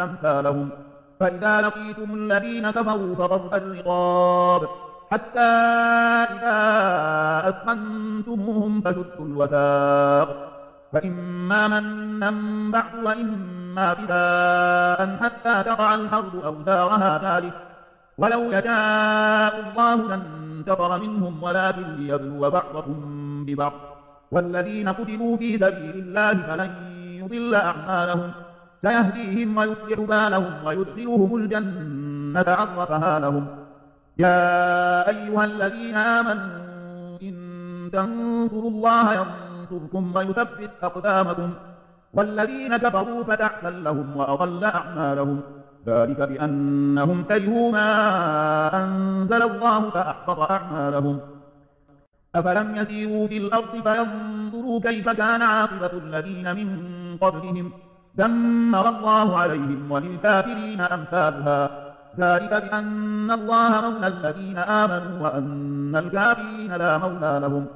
أمثالهم. فإذا لقيتم الذين كفروا فضرب الرقاب. حتى إذا أثخنتموهم فشدوا الوثاق. فإما منا بعد وإما بداء حتى تقع الحرب أو دارها ذلك ولو يشاء الله لانتصر منهم ولكن ليبلو بعضكم ببعض. والذين قتلوا في سبيل الله فلن يضل أعمالهم. سيهديهم ويصلح بالهم ويدخلهم الجنة عرفها لهم. يا أيها الذين آمنوا إن تنصروا الله ينصركم ويثبت أقدامكم. والذين كفروا فتحسا لهم وأضل أعمالهم. ذلك بأنهم كرهوا ما أنزل الله فأحبط أعمالهم. أفلم يسيروا في الأرض فينظروا كيف كان عاقبة الذين من قبلهم. دمر الله عليهم وللكافرين أمثالها. ذلك بأن الله مولى الذين آمنوا وأن الكافرين لا مولى لهم.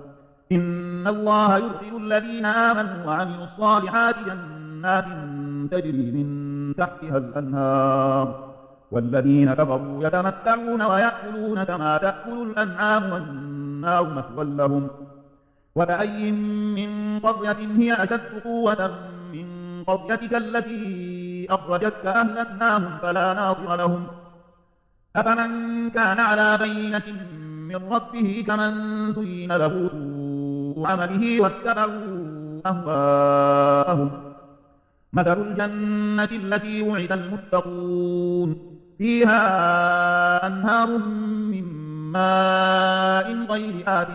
إن الله يرسل الذين آمنوا وعملوا الصالحات جنات تجري من تحتها الأنهار. والذين كفروا يتمتعون ويأكلون كما تأكل الأنعام والنار مثوى لهم. وكأي من قرية هي أشد قوة قريتك التي أخرجتك أهلكناهم فلا ناصر لهم. أفمن كان على بينة من ربه كمن زين له سوء عمله واتبعوا أهواءهم. مثل الجنة التي وعد المتقون. فيها أنهار من ماء غير آت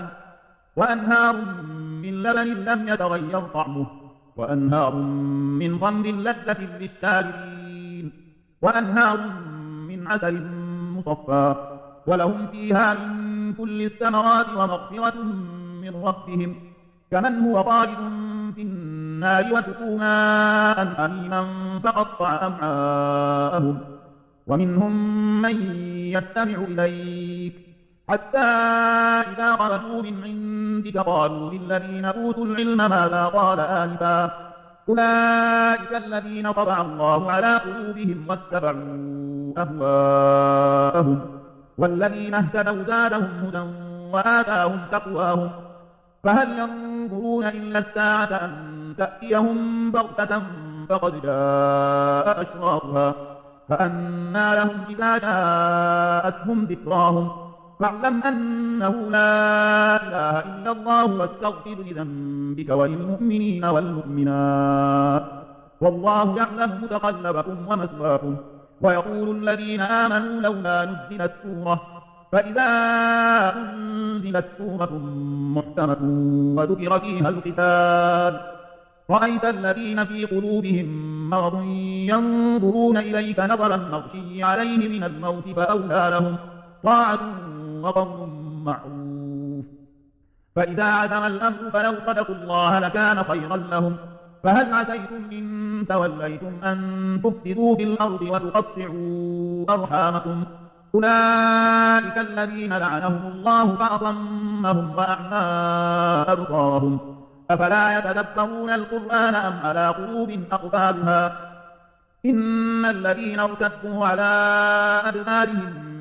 وأنهار من لبن لم يتغير طعمه. وأنهار من خمر لذة للشاربين وأنهار من عسل مصفى. ولهم فيها من كل الثمرات ومغفرة من ربهم. كمن هو خالد في النار وسقوا ماء حميما فقطع أمعاءهم. ومنهم من يستمع إليك. حتى إذا خرجوا من عندك قالوا للذين أوتوا العلم ماذا قال آنفا. أولئك الذين طبع الله على قلوبهم واتبعوا أهواءهم. والذين اهتدوا زادهم هدى وآتاهم تقواهم. فهل ينظرون إلا الساعة أن تأتيهم بغتة فقد جاء أشراطها فأنى لهم إذا جاءتهم ذكراهم. فاعلم أنه لا إله إلا الله واستغفر لذنبك وللمؤمنين والمؤمنات. والله يعلم متقلبكم ومثواكم. ويقول الذين آمنوا لولا نزلت سورة. فإذا أنزلت سورة محكمة وذكر فيها القتال رأيت الذين في قلوبهم مرض ينظرون إليك نظر المغشي عليه من الموت فأولى لهم. طاعة وقول معروف. فإذا عزم الأمر فلو صدقوا الله لكان خيرا لهم. فهل عسيتم إن توليتم أن تفسدوا في الأرض وتقطعوا أرحامكم؟ أولئك الذين لعنهم الله فأصمهم وأعمى أبصارهم. أفلا يتدبرون القرآن أم على قلوب أقفالها؟ إن الذين ارتدوا على أدبارهم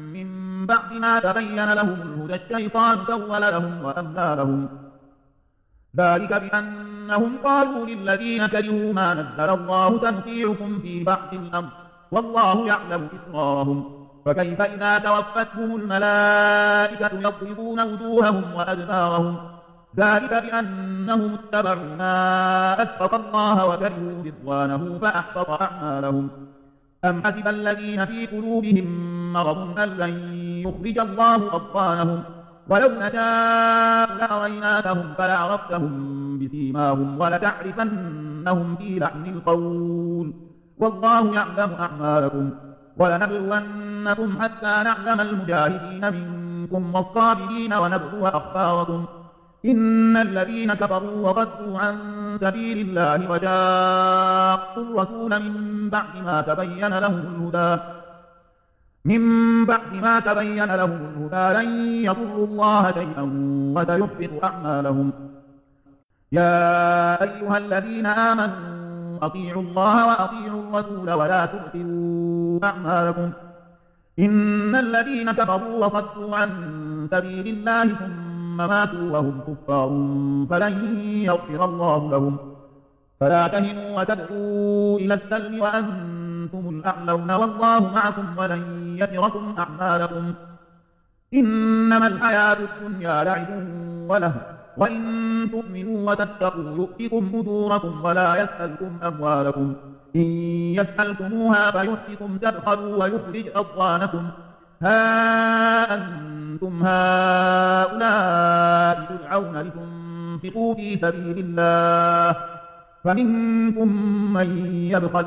بعد ما تبين لهم الهدى الشيطان سول لهم وأملى لهم. ذلك بأنهم قالوا للذين كرهوا ما نزل الله تنفيعكم في بعض الأمر والله يعلم إسرارهم فكيف إذا توفتهم الملائكة يضربون وجوههم وأدبارهم؟ ذلك بأنهم اتبعوا ما أسقط الله وكرهوا رضوانه فأحبط أعمالهم. أم حسب الذين في قلوبهم مرض أن لن يخرج الله أبطانهم ولو نشاء لأريناكهم فلعرفتهم بسيماهم ولتعرفنهم في لحن القول. والله يعلم أعمالكم. ولنبلونكم حتى نعلم المجاهدين منكم والصابرين ونبلو أخباركم. إن الذين كفروا وصدوا عن سبيل الله وجاءوا الرسول من بعد ما تبين لهم الهدى من بعد ما تبين لهم الهدى لن يضروا الله شيئا وسيحبط أعمالهم. يا أيها الذين آمنوا أطيعوا الله وأطيعوا الرسول ولا تبطلوا أعمالكم. إن الذين كفروا وصدوا عن سبيل الله ثم ماتوا وهم كفار فلن يغفر الله لهم. فلا تهنوا وتدعوا إلى السلم وأنتم الأعلون والله معكم ولن يتركم أعمالكم. إنما الحياة الدنيا لعب وله وإن تؤمنوا وتتقوا يؤتكم أجوركم ولا يسألكم أموالكم. إن يسألكموها فيحفكم تبخلوا ويخرج أضوانكم ها أنتم هؤلاء تدعون لتنفقوا في سبيل الله. فمنكم من يبخل